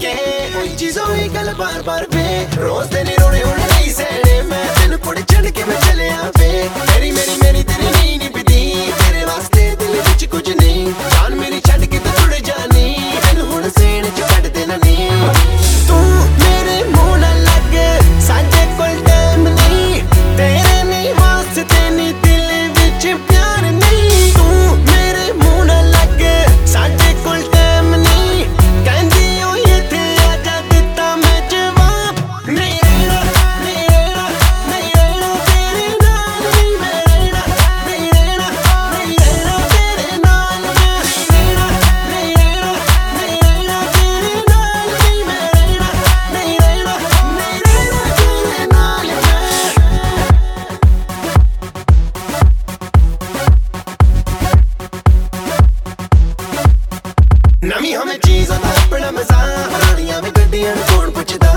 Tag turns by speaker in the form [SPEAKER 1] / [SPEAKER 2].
[SPEAKER 1] ਕੇ ਕੋਈ ਚੀਜ਼ ਹੋਈ ਗੱਲ ਬਾਰ ਬਾਰ ਵੇ। ਰੋਜ਼ ਦੇ ਨੀ ਰੋਣੇ ਹੁਣ ਨਹੀਂ ਸਹਿਣੇ, ਮੈਂ ਤੈਨੂੰ ਕੁੜ ਛੱਡ ਕੇ ਮੈਂ ਚੱਲਿਆ ਵੇ। ਮੇਰੀ ਮੇਰੀ ਮੇਰੀ ਤੇਰੀ ਨੀ ਨਿਭਦੀ ਤੇਰੇ ਵਾਸਤੇ ਦਿਲ ਵਿੱਚ ਕੁਝ ਨਹੀਂ। ਜਾਨ ਮੇਰੀ ਛੱਡ ਕੇ ਤੂੰ ਛੁੱਟ ਜਾਨੀ। ਤੈਨੂੰ ਹੁਣ ਸੀਨ ਚ ਕੱਢ ਦੇਣਾ ਨੀ ਤੂੰ ਮੇਰੇ ਮੂੰਹ ਨਾਲ ਲੱਗ। ਸਾਡੇ ਕੋਲ ਟਾਈਮ ਨਹੀਂ। ਤੇਰੇ ਨਹੀਂ ਵਾਸਤੇ ਨਹੀਂ ਨਵੀਂ ਹਮੇ ਚੀਜ਼ਾਂ ਦਾ ਆਪਣਾ ਮਜ਼ਾ ਪੁਰਾਣੀਆਂ ਵੀ ਗੱਡੀਆਂ ਨੂੰ ਕੌਣ ਪੁੱਛਦਾ?